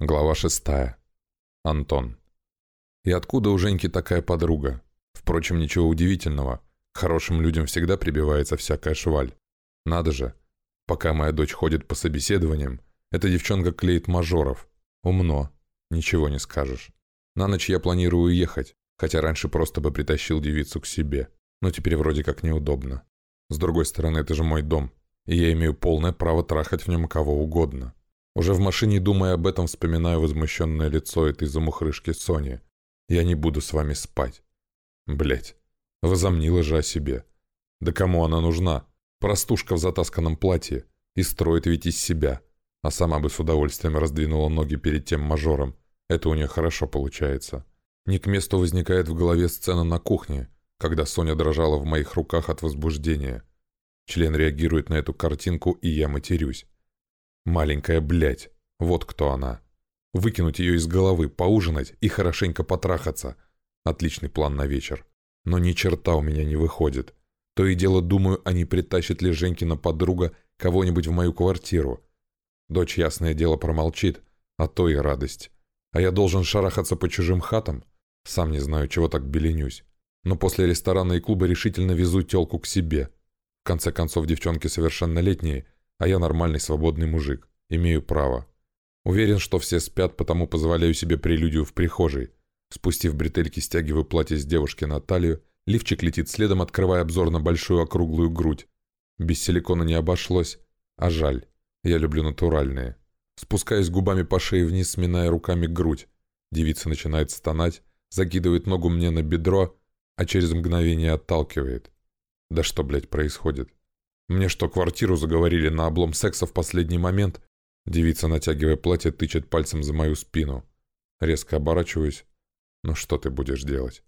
Глава шестая. Антон. И откуда у Женьки такая подруга? Впрочем, ничего удивительного. К хорошим людям всегда прибивается всякая шваль. Надо же. Пока моя дочь ходит по собеседованиям, эта девчонка клеит мажоров. Умно. Ничего не скажешь. На ночь я планирую ехать, хотя раньше просто бы притащил девицу к себе. Но теперь вроде как неудобно. С другой стороны, это же мой дом, и я имею полное право трахать в нем кого угодно. Уже в машине, думая об этом, вспоминаю возмущенное лицо этой замухрышки Сони. Я не буду с вами спать. Блять, возомнила же о себе. Да кому она нужна? Простушка в затасканном платье. И строит ведь из себя. А сама бы с удовольствием раздвинула ноги перед тем мажором. Это у нее хорошо получается. Не к месту возникает в голове сцена на кухне, когда Соня дрожала в моих руках от возбуждения. Член реагирует на эту картинку, и я матерюсь. Маленькая блядь. Вот кто она. Выкинуть ее из головы, поужинать и хорошенько потрахаться. Отличный план на вечер. Но ни черта у меня не выходит. То и дело думаю, а не притащит ли Женькина подруга кого-нибудь в мою квартиру. Дочь, ясное дело, промолчит, а то и радость. А я должен шарахаться по чужим хатам? Сам не знаю, чего так беленюсь. Но после ресторана и клуба решительно везу телку к себе. В конце концов, девчонки совершеннолетние – а я нормальный свободный мужик. Имею право. Уверен, что все спят, потому позволяю себе прелюдию в прихожей. Спустив бретельки, стягиваю платье с девушки на талию, лифчик летит следом, открывая обзор на большую округлую грудь. Без силикона не обошлось, а жаль. Я люблю натуральные. Спускаюсь губами по шее вниз, сминая руками грудь. Девица начинает стонать, закидывает ногу мне на бедро, а через мгновение отталкивает. Да что, блядь, происходит? Мне что, квартиру заговорили на облом секса в последний момент? Девица, натягивая платье, тычет пальцем за мою спину. Резко оборачиваюсь. Ну что ты будешь делать?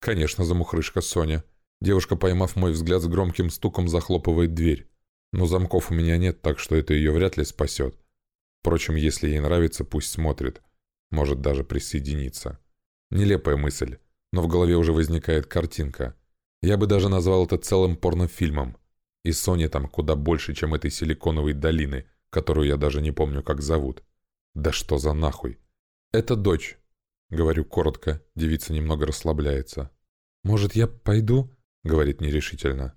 Конечно, замухрышка Соня. Девушка, поймав мой взгляд, с громким стуком захлопывает дверь. Но замков у меня нет, так что это ее вряд ли спасет. Впрочем, если ей нравится, пусть смотрит. Может даже присоединиться. Нелепая мысль, но в голове уже возникает картинка. Я бы даже назвал это целым порнофильмом. И Сони там куда больше, чем этой силиконовой долины, которую я даже не помню, как зовут. Да что за нахуй? Это дочь. Говорю коротко, девица немного расслабляется. «Может, я пойду?» — говорит нерешительно.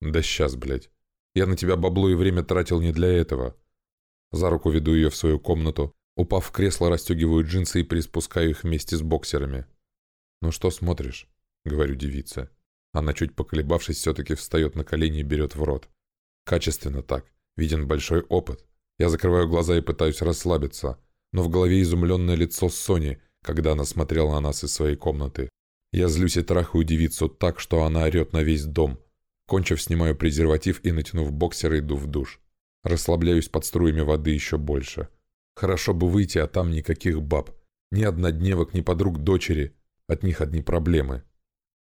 «Да сейчас, блядь. Я на тебя бабло и время тратил не для этого». За руку веду ее в свою комнату, упав в кресло, расстегиваю джинсы и приспускаю их вместе с боксерами. «Ну что смотришь?» — говорю девице. Она, чуть поколебавшись, все-таки встает на колени и берет в рот. Качественно так. Виден большой опыт. Я закрываю глаза и пытаюсь расслабиться, но в голове изумленное лицо Сони, когда она смотрела на нас из своей комнаты. Я злюсь и трахаю девицу так, что она орет на весь дом. Кончив, снимаю презерватив и, натянув боксер, иду в душ. Расслабляюсь под струями воды еще больше. Хорошо бы выйти, а там никаких баб. Ни однодневок, ни подруг дочери. От них одни проблемы.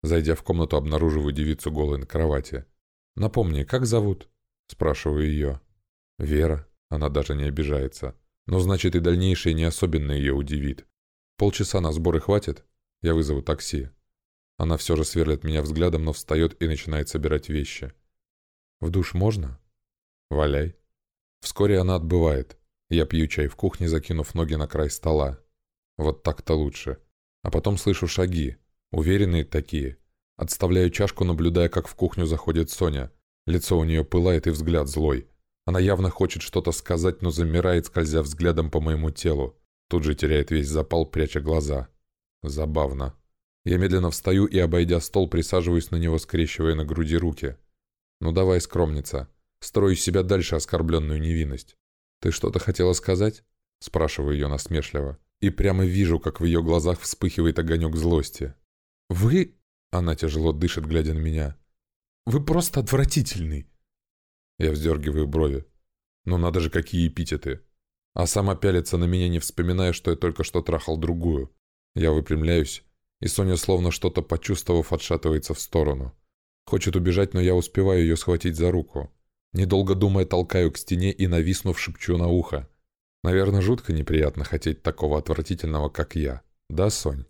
Зайдя в комнату, обнаруживаю девицу голой на кровати. «Напомни, как зовут?» Спрашиваю ее. «Вера». Она даже не обижается. Но значит и дальнейшее не особенно ее удивит. Полчаса на сборы хватит? Я вызову такси. Она все же сверлит меня взглядом, но встает и начинает собирать вещи. «В душ можно?» «Валяй». Вскоре она отбывает. Я пью чай в кухне, закинув ноги на край стола. Вот так-то лучше. А потом слышу шаги. Уверенные такие. Отставляю чашку, наблюдая, как в кухню заходит Соня. Лицо у нее пылает и взгляд злой. Она явно хочет что-то сказать, но замирает, скользя взглядом по моему телу. Тут же теряет весь запал, пряча глаза. Забавно. Я медленно встаю и, обойдя стол, присаживаюсь на него, скрещивая на груди руки. «Ну давай, скромница. Строю из себя дальше оскорбленную невинность». «Ты что-то хотела сказать?» Спрашиваю ее насмешливо. И прямо вижу, как в ее глазах вспыхивает огонек злости. «Вы...» — она тяжело дышит, глядя на меня. «Вы просто отвратительный!» Я вздергиваю брови. «Ну надо же, какие эпитеты!» А сама пялится на меня, не вспоминая, что я только что трахал другую. Я выпрямляюсь, и Соня, словно что-то почувствовав, отшатывается в сторону. Хочет убежать, но я успеваю ее схватить за руку. Недолго думая, толкаю к стене и, нависнув, шепчу на ухо. Наверное, жутко неприятно хотеть такого отвратительного, как я. Да, Сонь?